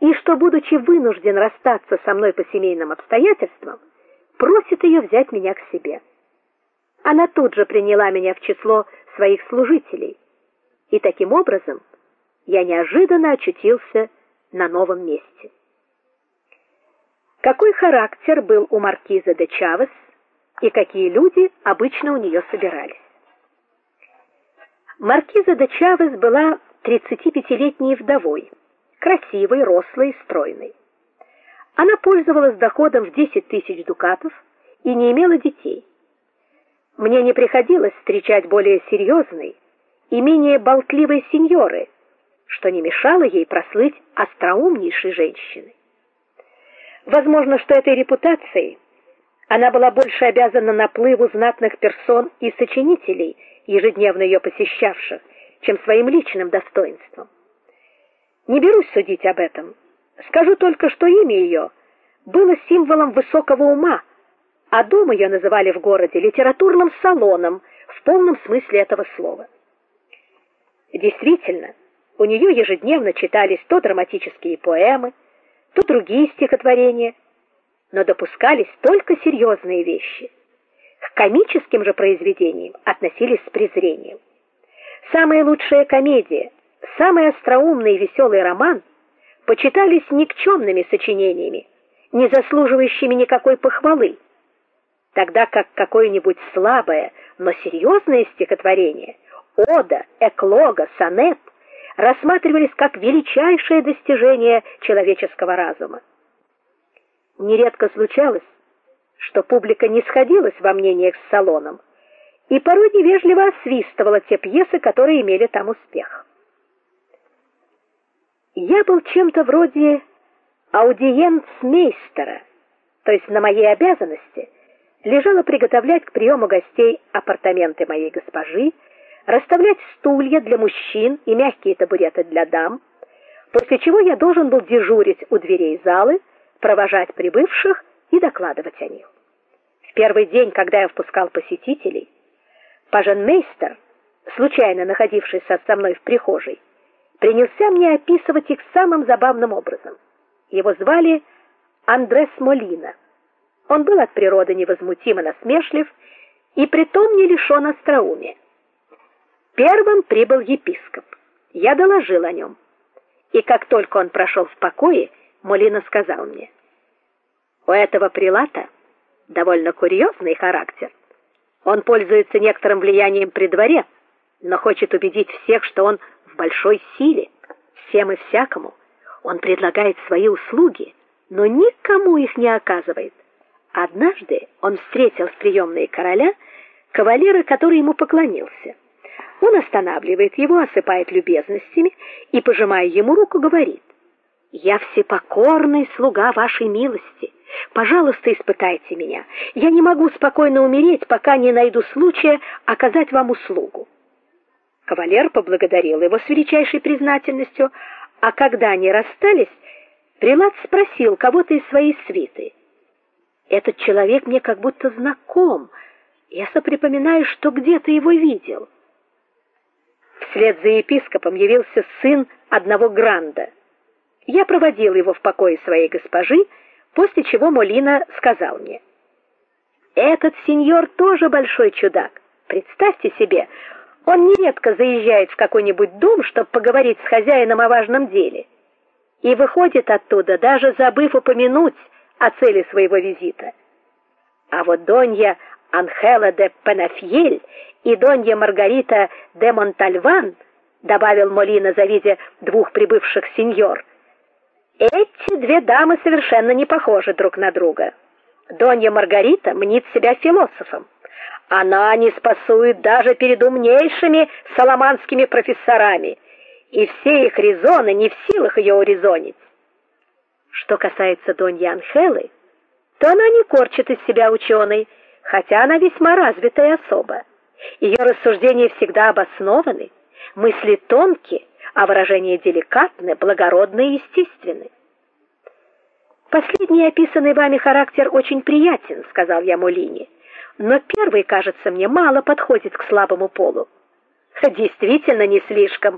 и что, будучи вынужден расстаться со мной по семейным обстоятельствам, просит ее взять меня к себе. Она тут же приняла меня в число своих служителей, и таким образом я неожиданно очутился на новом месте. Какой характер был у маркиза де Чавес и какие люди обычно у нее собирались? Маркиза де Чавес была 35-летней вдовой, красивой, рослой и стройной. Она пользовалась доходом в 10 тысяч дукатов и не имела детей. Мне не приходилось встречать более серьезной и менее болтливой сеньоры, что не мешало ей прослыть остроумнейшей женщиной. Возможно, что этой репутацией она была больше обязана наплыву знатных персон и сочинителей, ежедневно ее посещавших, чем своим личным достоинством. Не берусь судить об этом. Скажу только, что имя ее было символом высокого ума, а дом ее называли в городе литературным салоном в полном смысле этого слова. Действительно, у нее ежедневно читались то драматические поэмы, то другие стихотворения, но допускались только серьезные вещи. К комическим же произведениям относились с презрением. Самая лучшая комедия, самый остроумный и веселый роман почитались никчемными сочинениями, не заслуживающими никакой похвалы, тогда как какое-нибудь слабое, но серьезное стихотворение, ода, эклога, сонет рассматривались как величайшее достижение человеческого разума. Нередко случалось, что публика не сходилась во мнениях с салоном и порой невежливо освистывала те пьесы, которые имели там успех. Я был чем-то вроде аудиенцмейстера, то есть на моей обязанности лежало приготовлять к приему гостей апартаменты моей госпожи, расставлять стулья для мужчин и мягкие табуреты для дам, после чего я должен был дежурить у дверей залы, провожать прибывших и докладывать о них. В первый день, когда я впускал посетителей, паженмейстер, случайно находившийся со мной в прихожей, принялся мне описывать их самым забавным образом. Его звали Андрес Молина. Он был от природы невозмутимо насмешлив и притом не лишен остроумия. Первым прибыл епископ. Я доложил о нем. И как только он прошел в покое, Молина сказал мне: "У этого прилата довольно курьезный характер. Он пользуется некоторым влиянием при дворе, но хочет убедить всех, что он большой силе, всем и всякому. Он предлагает свои услуги, но никому их не оказывает. Однажды он встретил в приемной короля кавалера, который ему поклонился. Он останавливает его, осыпает любезностями и, пожимая ему руку, говорит: "Я всепокорный слуга вашей милости. Пожалуйста, испытайте меня. Я не могу спокойно умереть, пока не найду случая оказать вам услугу". Кавалер поблагодарил его с величайшей признательностью, а когда они расстались, прилад спросил кого-то из своей свиты: "Этот человек мне как будто знаком. Я соприпоминаю, что где-то его видел". Вслед за епископом явился сын одного гранда. Я проводил его в покое своей госпожи, после чего Молина сказал мне: "Этот сеньор тоже большой чудак. Представьте себе, он нередко заезжает в какой-нибудь дом, чтобы поговорить с хозяином о важном деле, и выходит оттуда, даже забыв упомянуть о цели своего визита. А вот Донья Анхела де Пенафьель и Донья Маргарита де Монтальван, добавил Молина, завидя двух прибывших сеньор. Эти две дамы совершенно не похожи друг на друга. Донья Маргарита мнит себя философом. Она не спасует даже перед умнейшими саламанскими профессорами, и все их резоны не в силах ее урезонить. Что касается Доньи Анхелы, то она не корчит из себя ученой, хотя она весьма развитая особа. Ее рассуждения всегда обоснованы, мысли тонкие, а выражения деликатны, благородны и естественны. Последний описанный вами характер очень приятен, сказал я Молине. Но первый, кажется мне, мало подходит к слабому полу. Действительно, не слишком,